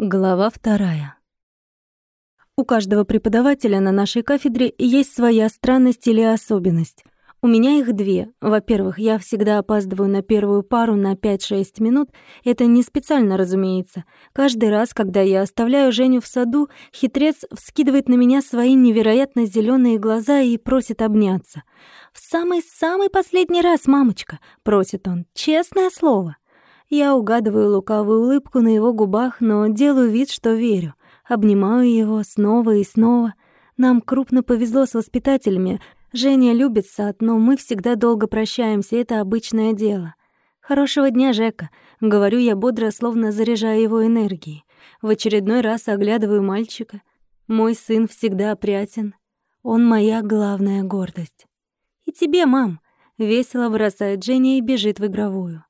Глава вторая. У каждого преподавателя на нашей кафедре есть своя странность или особенность. У меня их две. Во-первых, я всегда опаздываю на первую пару на 5-6 минут. Это не специально, разумеется. Каждый раз, когда я оставляю Женю в саду, хитрец вскидывает на меня свои невероятно зеленые глаза и просит обняться. «В самый-самый последний раз, мамочка!» — просит он. «Честное слово!» Я угадываю лукавую улыбку на его губах, но делаю вид, что верю. Обнимаю его снова и снова. Нам крупно повезло с воспитателями. Женя любит сад, но мы всегда долго прощаемся, это обычное дело. «Хорошего дня, Жека», — говорю я бодро, словно заряжая его энергией. В очередной раз оглядываю мальчика. Мой сын всегда опрятен. Он моя главная гордость. «И тебе, мам», — весело бросает Женя и бежит в игровую.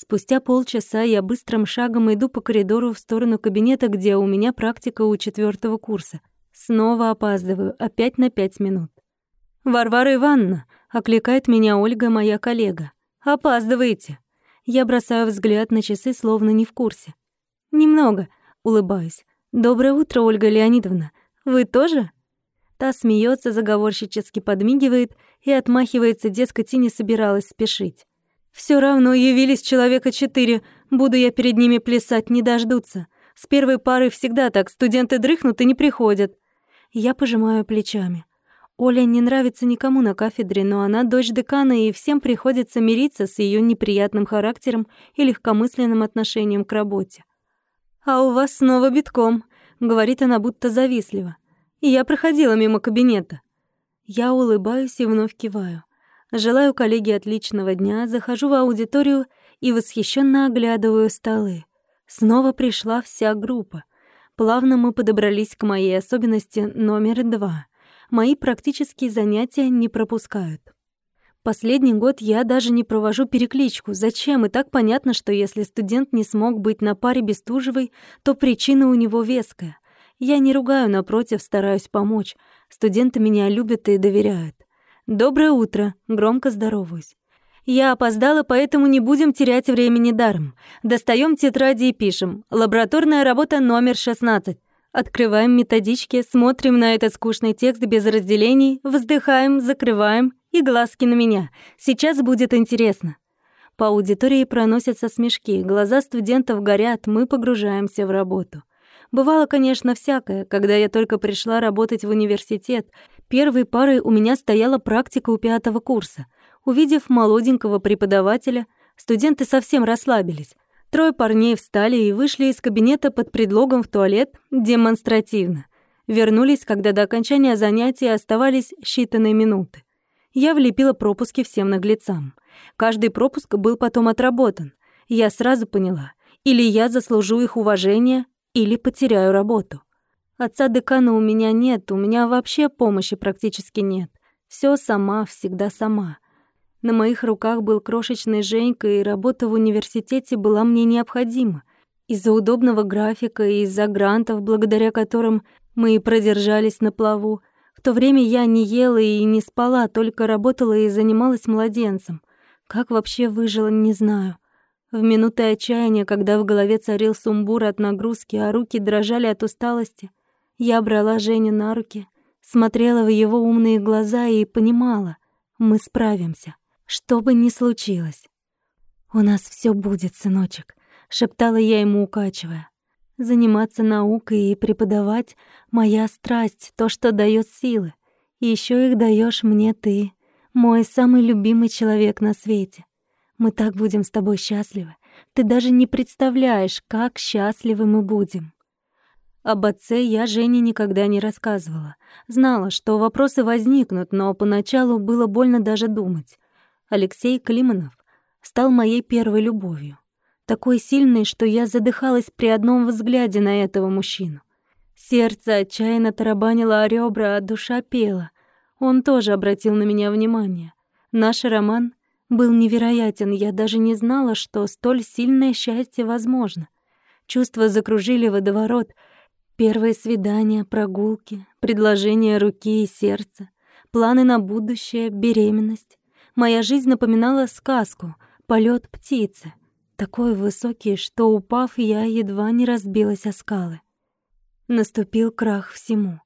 Спустя полчаса я быстрым шагом иду по коридору в сторону кабинета, где у меня практика у четвертого курса. Снова опаздываю, опять на пять минут. «Варвара Ивановна!» — окликает меня Ольга, моя коллега. «Опаздываете!» Я бросаю взгляд на часы, словно не в курсе. «Немного», — улыбаюсь. «Доброе утро, Ольга Леонидовна. Вы тоже?» Та смеется, заговорщически подмигивает и отмахивается, дескать, и не собиралась спешить. Все равно явились человека четыре, буду я перед ними плясать, не дождутся. С первой пары всегда так, студенты дрыхнут и не приходят. Я пожимаю плечами. Оля не нравится никому на кафедре, но она дочь декана, и всем приходится мириться с ее неприятным характером и легкомысленным отношением к работе. «А у вас снова битком», — говорит она будто завистливо. Я проходила мимо кабинета. Я улыбаюсь и вновь киваю. Желаю коллеге отличного дня, захожу в аудиторию и восхищенно оглядываю столы. Снова пришла вся группа. Плавно мы подобрались к моей особенности номер два. Мои практические занятия не пропускают. Последний год я даже не провожу перекличку. Зачем? И так понятно, что если студент не смог быть на паре Бестужевой, то причина у него веская. Я не ругаю, напротив, стараюсь помочь. Студенты меня любят и доверяют. «Доброе утро», — громко здороваюсь. «Я опоздала, поэтому не будем терять времени даром. Достаем тетради и пишем. Лабораторная работа номер 16. Открываем методички, смотрим на этот скучный текст без разделений, вздыхаем, закрываем и глазки на меня. Сейчас будет интересно». По аудитории проносятся смешки, глаза студентов горят, мы погружаемся в работу. Бывало, конечно, всякое. Когда я только пришла работать в университет, Первой парой у меня стояла практика у пятого курса. Увидев молоденького преподавателя, студенты совсем расслабились. Трое парней встали и вышли из кабинета под предлогом в туалет демонстративно. Вернулись, когда до окончания занятия оставались считанные минуты. Я влепила пропуски всем наглецам. Каждый пропуск был потом отработан. Я сразу поняла, или я заслужу их уважение, или потеряю работу. Отца декана у меня нет, у меня вообще помощи практически нет. Все сама, всегда сама. На моих руках был крошечный Женька, и работа в университете была мне необходима. Из-за удобного графика и из-за грантов, благодаря которым мы и продержались на плаву. В то время я не ела и не спала, только работала и занималась младенцем. Как вообще выжила, не знаю. В минуты отчаяния, когда в голове царил сумбур от нагрузки, а руки дрожали от усталости, я брала Женю на руки, смотрела в его умные глаза и понимала, мы справимся, что бы ни случилось. «У нас все будет, сыночек», — шептала я ему, укачивая. «Заниматься наукой и преподавать — моя страсть, то, что дает силы. И еще их даешь мне ты, мой самый любимый человек на свете. Мы так будем с тобой счастливы. Ты даже не представляешь, как счастливы мы будем». Об отце я Жене никогда не рассказывала. Знала, что вопросы возникнут, но поначалу было больно даже думать. Алексей Климанов стал моей первой любовью. Такой сильной, что я задыхалась при одном взгляде на этого мужчину. Сердце отчаянно тарабанило о ребра, а душа пела. Он тоже обратил на меня внимание. Наш роман был невероятен, я даже не знала, что столь сильное счастье возможно. Чувства закружили водоворот — Первые свидания, прогулки, предложения руки и сердца, планы на будущее, беременность. Моя жизнь напоминала сказку, полет птицы. такой высокий, что, упав, я едва не разбилась о скалы. Наступил крах всему.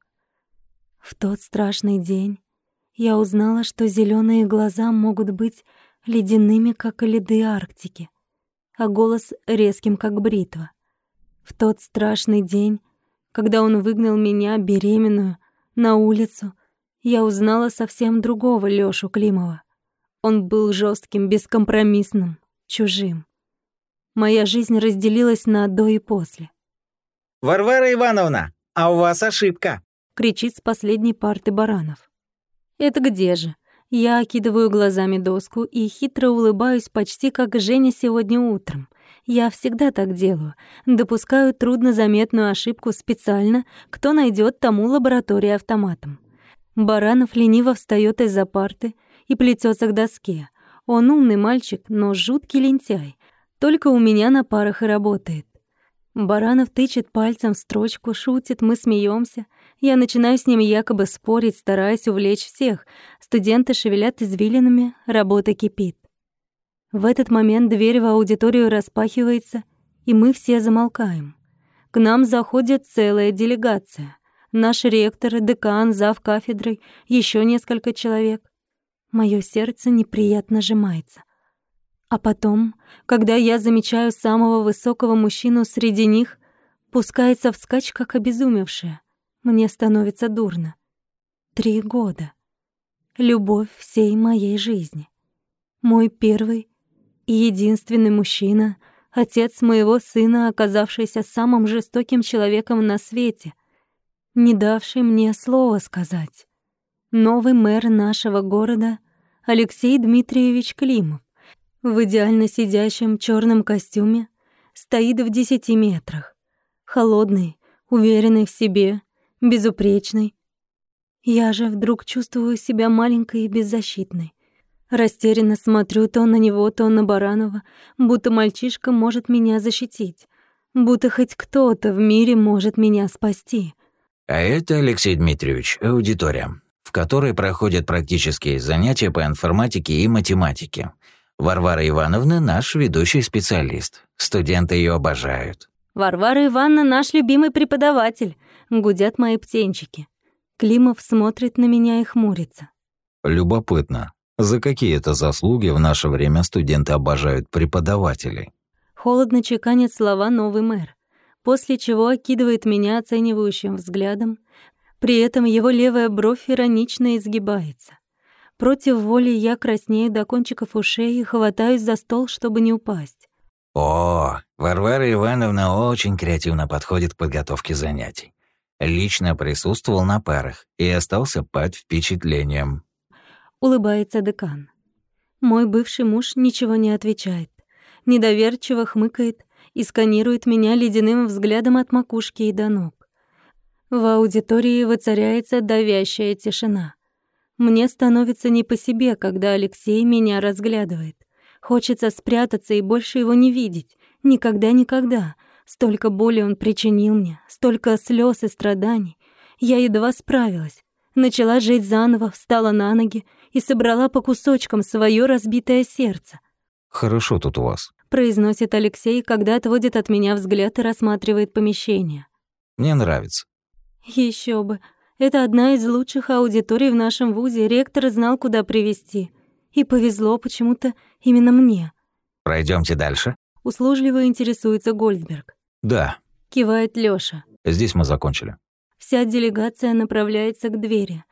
В тот страшный день я узнала, что зеленые глаза могут быть ледяными, как льды Арктики, а голос резким, как бритва. В тот страшный день, когда он выгнал меня, беременную, на улицу, я узнала совсем другого Лёшу Климова. Он был жестким, бескомпромиссным, чужим. Моя жизнь разделилась на до и после. «Варвара Ивановна, а у вас ошибка!» — кричит с последней парты Баранов. «Это где же?» Я окидываю глазами доску и хитро улыбаюсь почти как Женя сегодня утром. Я всегда так делаю. Допускаю труднозаметную ошибку специально, кто найдет тому лабораторию автоматом. Баранов лениво встает из-за парты и плетется к доске. Он умный мальчик, но жуткий лентяй. Только у меня на парах и работает. Баранов тычет пальцем в строчку, шутит, мы смеемся. Я начинаю с ним якобы спорить, стараясь увлечь всех. Студенты шевелят извилинами, работа кипит. В этот момент дверь в аудиторию распахивается, и мы все замолкаем. К нам заходит целая делегация. Наш ректор, декан, зав кафедрой, еще несколько человек. Моё сердце неприятно сжимается. А потом, когда я замечаю самого высокого мужчину среди них, пускается вскачь, как обезумевшая. Мне становится дурно. Три года. Любовь всей моей жизни. Мой первый единственный мужчина, отец моего сына, оказавшийся самым жестоким человеком на свете, не давший мне слова сказать. Новый мэр нашего города Алексей Дмитриевич Климов в идеально сидящем черном костюме, стоит в десяти метрах. Холодный, уверенный в себе, безупречный. Я же вдруг чувствую себя маленькой и беззащитной. Растерянно смотрю то на него, то на Баранова, будто мальчишка может меня защитить, будто хоть кто-то в мире может меня спасти. А это, Алексей Дмитриевич, аудитория, в которой проходят практические занятия по информатике и математике. Варвара Ивановна – наш ведущий специалист. Студенты ее обожают. «Варвара Ивановна – наш любимый преподаватель», – гудят мои птенчики. Климов смотрит на меня и хмурится. Любопытно, за какие это заслуги в наше время студенты обожают преподавателей? Холодно чеканит слова новый мэр, после чего окидывает меня оценивающим взглядом, при этом его левая бровь иронично изгибается. Против воли я краснею до кончиков ушей и хватаюсь за стол, чтобы не упасть. О, Варвара Ивановна очень креативно подходит к подготовке занятий. Лично присутствовал на парах и остался под впечатлением. Улыбается декан. Мой бывший муж ничего не отвечает. Недоверчиво хмыкает и сканирует меня ледяным взглядом от макушки и до ног. В аудитории воцаряется давящая тишина. Мне становится не по себе, когда Алексей меня разглядывает. Хочется спрятаться и больше его не видеть. Никогда-никогда. Столько боли он причинил мне, столько слез и страданий. Я едва справилась. Начала жить заново, встала на ноги и собрала по кусочкам свое разбитое сердце. «Хорошо тут у вас», — произносит Алексей, когда отводит от меня взгляд и рассматривает помещение. «Мне нравится». Еще бы. Это одна из лучших аудиторий в нашем вузе. Ректор знал, куда привести. И повезло почему-то именно мне. Пройдемте дальше. Услужливо интересуется Гольдберг. Да. Кивает Лёша. Здесь мы закончили. Вся делегация направляется к двери.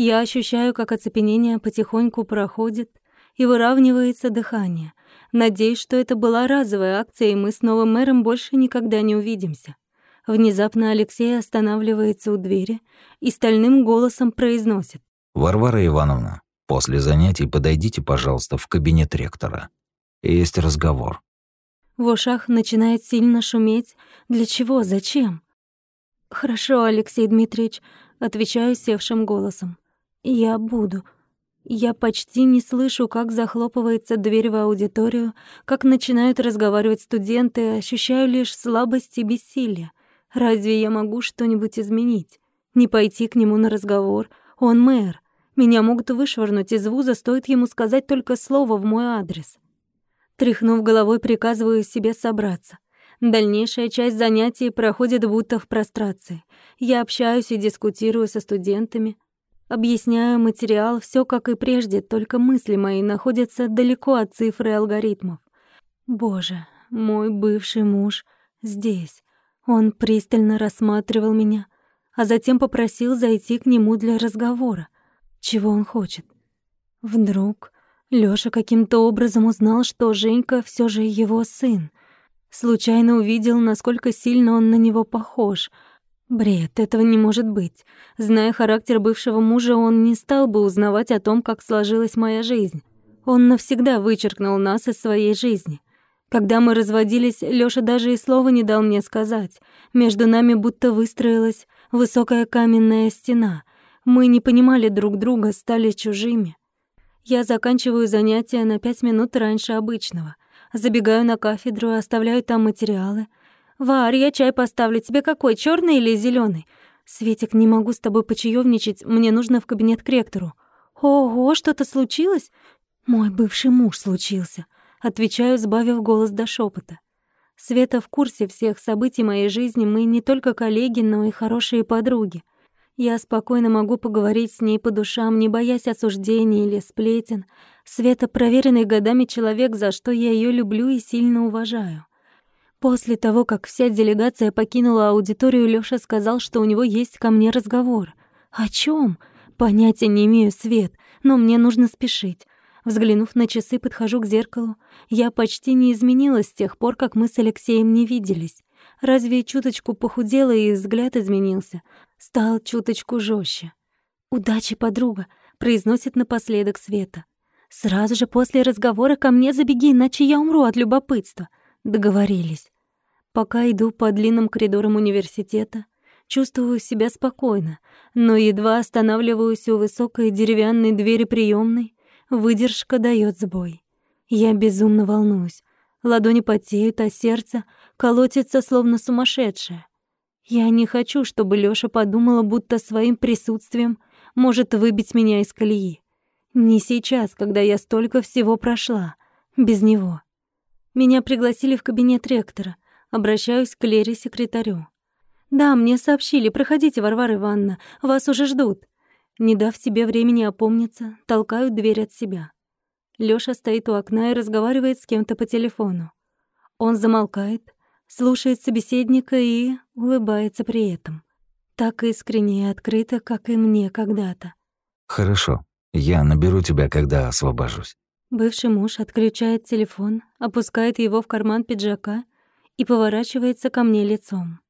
Я ощущаю, как оцепенение потихоньку проходит и выравнивается дыхание. Надеюсь, что это была разовая акция, и мы с новым мэром больше никогда не увидимся. Внезапно Алексей останавливается у двери и стальным голосом произносит. «Варвара Ивановна, после занятий подойдите, пожалуйста, в кабинет ректора. Есть разговор». В ушах начинает сильно шуметь. Для чего? Зачем? «Хорошо, Алексей Дмитриевич», — отвечаю севшим голосом. «Я буду». Я почти не слышу, как захлопывается дверь в аудиторию, как начинают разговаривать студенты, ощущаю лишь слабость и бессилие. Разве я могу что-нибудь изменить? Не пойти к нему на разговор? Он мэр. Меня могут вышвырнуть из вуза, стоит ему сказать только слово в мой адрес. Тряхнув головой, приказываю себе собраться. Дальнейшая часть занятий проходит будто в прострации. Я общаюсь и дискутирую со студентами, объясняю материал, все как и прежде, только мысли мои находятся далеко от цифр и алгоритмов. Боже, мой бывший муж здесь. Он пристально рассматривал меня, а затем попросил зайти к нему для разговора. Чего он хочет? Вдруг Лёша каким-то образом узнал, что Женька всё же его сын. Случайно увидел, насколько сильно он на него похож. Бред, этого не может быть. Зная характер бывшего мужа, он не стал бы узнавать о том, как сложилась моя жизнь. Он навсегда вычеркнул нас из своей жизни. Когда мы разводились, Лёша даже и слова не дал мне сказать. Между нами будто выстроилась высокая каменная стена. Мы не понимали друг друга, стали чужими. Я заканчиваю занятия на пять минут раньше обычного. Забегаю на кафедру, оставляю там материалы. «Варь, я чай поставлю. Тебе какой, черный или зеленый? «Светик, не могу с тобой почаевничать. Мне нужно в кабинет к ректору». «Ого, что-то случилось?» «Мой бывший муж случился», — отвечаю, сбавив голос до шепота. Света в курсе всех событий моей жизни. Мы не только коллеги, но и хорошие подруги. Я спокойно могу поговорить с ней по душам, не боясь осуждения или сплетен. Света — проверенный годами человек, за что я ее люблю и сильно уважаю. После того, как вся делегация покинула аудиторию, Лёша сказал, что у него есть ко мне разговор. О чем? Понятия не имею, Свет, но мне нужно спешить. Взглянув на часы, подхожу к зеркалу. Я почти не изменилась с тех пор, как мы с Алексеем не виделись. Разве чуточку похудела и взгляд изменился? Стал чуточку жестче. «Удачи, подруга», — произносит напоследок Света. «Сразу же после разговора ко мне забеги, иначе я умру от любопытства». Договорились. Пока иду по длинным коридорам университета, чувствую себя спокойно, но едва останавливаюсь у высокой деревянной двери приёмной, выдержка даёт сбой. Я безумно волнуюсь. Ладони потеют, а сердце колотится словно сумасшедшее. Я не хочу, чтобы Лёша подумала, будто своим присутствием может выбить меня из колеи. Не сейчас, когда я столько всего прошла. Без него. Меня пригласили в кабинет ректора. Обращаюсь к Лере-секретарю. «Да, мне сообщили. Проходите, Варвара Ивановна. Вас уже ждут». Не дав себе времени опомниться, толкаю дверь от себя. Лёша стоит у окна и разговаривает с кем-то по телефону. Он замолкает, слушает собеседника и улыбается при этом. Так искренне и открыто, как и мне когда-то. «Хорошо. Я наберу тебя, когда освобожусь». Бывший муж отключает телефон, опускает его в карман пиджака и поворачивается ко мне лицом.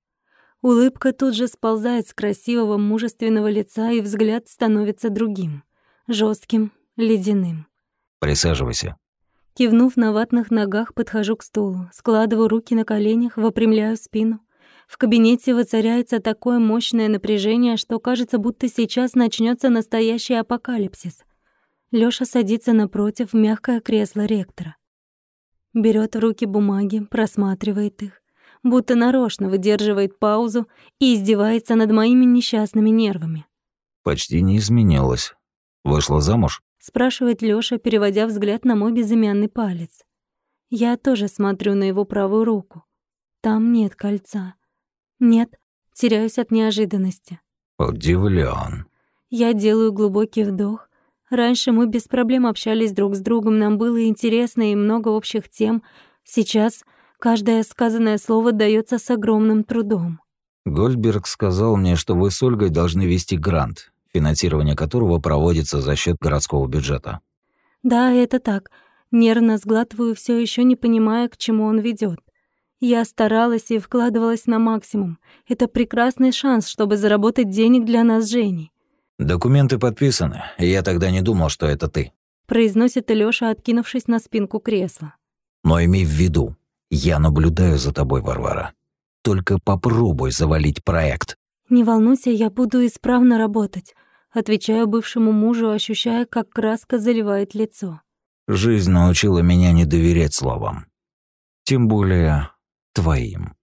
Улыбка тут же сползает с красивого мужественного лица, и взгляд становится другим, жестким, ледяным. Присаживайся. Кивнув на ватных ногах, подхожу к стулу, складываю руки на коленях, выпрямляю спину. В кабинете воцаряется такое мощное напряжение, что кажется, будто сейчас начнется настоящий апокалипсис. Лёша садится напротив в мягкое кресло ректора. Берет в руки бумаги, просматривает их, будто нарочно выдерживает паузу и издевается над моими несчастными нервами. «Почти не изменилась. Вышла замуж?» спрашивает Лёша, переводя взгляд на мой безымянный палец. Я тоже смотрю на его правую руку. Там нет кольца. Нет, теряюсь от неожиданности. Удивлен. Я делаю глубокий вдох. Раньше мы без проблем общались друг с другом, нам было интересно и много общих тем. Сейчас каждое сказанное слово дается с огромным трудом. Гольдберг сказал мне, что вы с Ольгой должны вести грант финансирование которого проводится за счет городского бюджета. Да, это так. Нервно сглатываю, все еще не понимая, к чему он ведет. Я старалась и вкладывалась на максимум. Это прекрасный шанс, чтобы заработать денег для нас с Женей. Документы подписаны. Я тогда не думал, что это ты. Произносит Лёша, откинувшись на спинку кресла. Но имей в виду, я наблюдаю за тобой, Варвара. Только попробуй завалить проект. «Не волнуйся, я буду исправно работать», — отвечаю бывшему мужу, ощущая, как краска заливает лицо. «Жизнь научила меня не доверять словам. Тем более твоим».